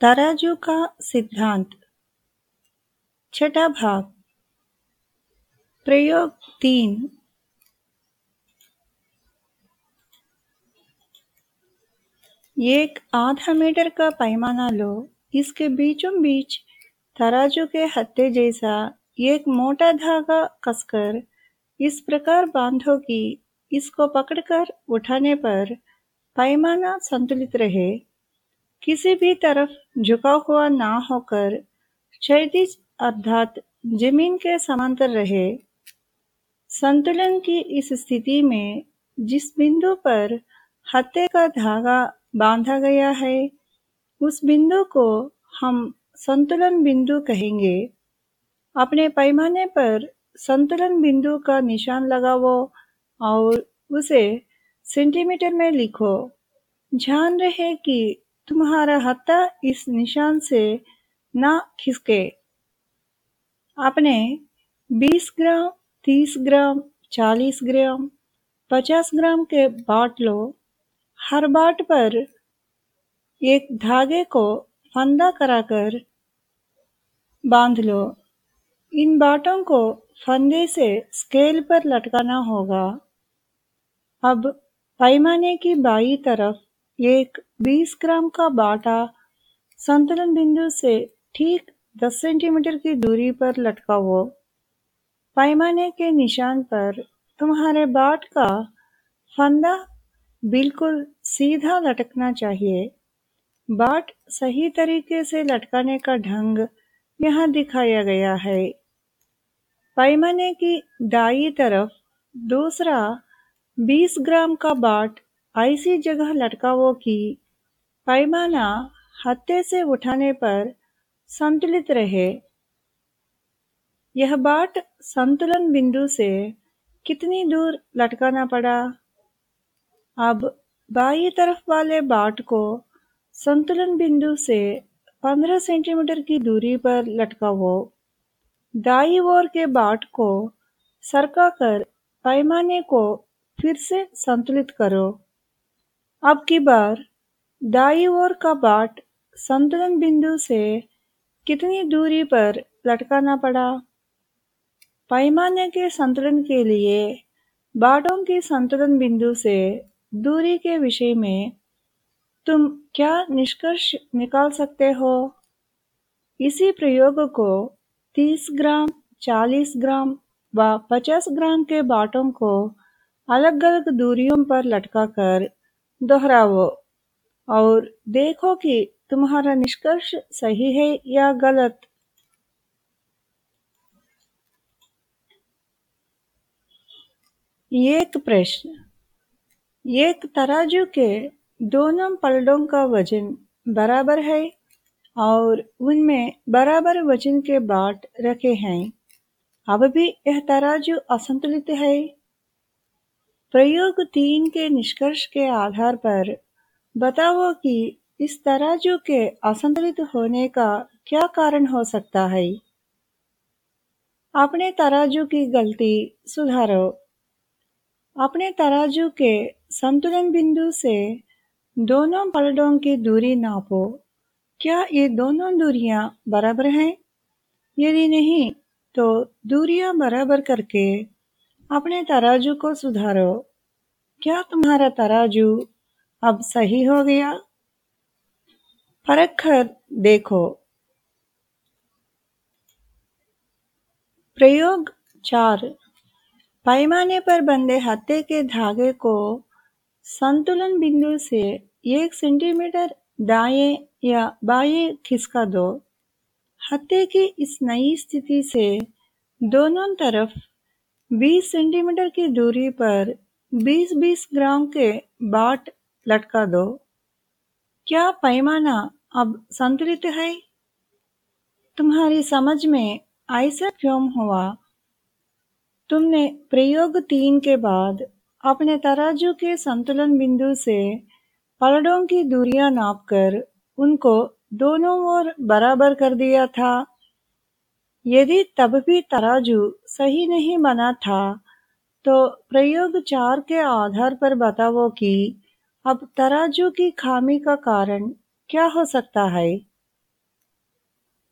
तराजू का सिद्धांत। छठा भाग। प्रयोग तीन। एक आधा मीटर का पैमाना लो। इसके बीचों बीच तराजू के हत्ते जैसा एक मोटा धागा कसकर इस प्रकार बांधो कि इसको पकड़कर उठाने पर पैमाना संतुलित रहे। किसी भी तरफ़ झुका हुआ ना होकर क्षैतिज अर्थात ज़मीन के समांतर रहे। संतुलन की इस स्थिति में जिस बिंदु पर हत्ते का धागा बांधा गया है, उस बिंदु को हम संतुलन बिंदु कहेंगे। अपने पैमाने पर संतुलन बिंदु का निशान लगाओ और उसे सेंटीमीटर में लिखो। ध्यान रहे कि तुम्हारा हत्था इस निशान से ना खिसके। आपने 20 ग्राम 30 ग्राम 40 ग्राम 50 ग्राम के बाट लो हर बाट पर एक धागे को फंदा कराकर बाँध लो। इन बाटों को फंदे से स्केल पर लटकाना होगा। अब पैमाने की बाई तरफ़ एक 20 ग्राम का बाटा संतुलन बिंदु से ठीक 10 सेंटीमीटर की दूरी पर लटका हो पैमाने के निशान पर तुम्हारे बाट का फंदा बिल्कुल सीधा लटकना चाहिए। बाट सही तरीके से लटकाने का ढंग यहाँ दिखाया गया है। पैमाने की दाई तरफ़ दूसरा 20 ग्राम का बाट ऐसी जगह लटकाओ कि पैमाना हत्ते से उठाने पर संतुलित रहे। यह बाट संतुलन बिंदु से कितनी दूर लटकाना पड़ा? अब बाई तरफ़ वाले बाट को संतुलन बिंदु से 15 सेंटीमीटर की दूरी पर लटकाओ। दाई ओर के बाट को सरकाकर पैमाने को फिर से संतुलित करो। अब की बार दाई ओर का बाट संतुलन बिंदु से कितनी दूरी पर लटकाना पड़ा? पैमाने के संतुलन के लिए बाटों के संतुलन बिंदु से दूरी के विषय में तुम क्या निष्कर्ष निकाल सकते हो? इसी प्रयोग को 30 ग्राम 40 ग्राम व 50 ग्राम के बाटों को अलग अलग दूरियों पर लटकाकर दोहराओ। और देखो कि तुम्हारा निष्कर्ष सही है या गलत। एक प्रश्न। एक तराजू के दोनों पलड़ों का वज़न बराबर है और उनमें बराबर वज़न के बाट रखे हैं। अब भी यह तराजू असंतुलित है। प्रयोग तीन के निष्कर्ष के आधार पर बताओ कि इस तराजू के असंतुलित होने का क्या कारण हो सकता है? अपने तराजू की गलती सुधारो। अपने तराजू के संतुलन बिंदु से दोनों पलड़ों की दूरी नापो। क्या ये दोनों दूरियाँ बराबर हैं? यदि नहीं तो दूरियाँ बराबर करके अपने तराजू को सुधारो। क्या तुम्हारा तराजू अब सही हो गया। कर देखो। प्रयोग चार। पैमाने पर बंधे हत्ते के धागे को संतुलन बिंदु से एक सेंटीमीटर दाएँ या बाएँ खिसका दो। हत्ते की इस नई स्थिति से दोनों तरफ़ 20 सेंटीमीटर की दूरी पर 20-20 ग्राम के बाट लटका दो। क्या पैमाना अब संतुलित है? तुम्हारी समझ में ऐसा क्यों हुआ? तुमने प्रयोग तीन के बाद अपने तराजू के संतुलन बिंदु से पलड़ों की दूरियाँ नापकर उनको दोनों ओर बराबर कर दिया था। यदि तब भी तराजू सही नहीं बना था तो प्रयोग चार के आधार पर बताओ कि अब तराजू की खामी का कारण क्या हो सकता है?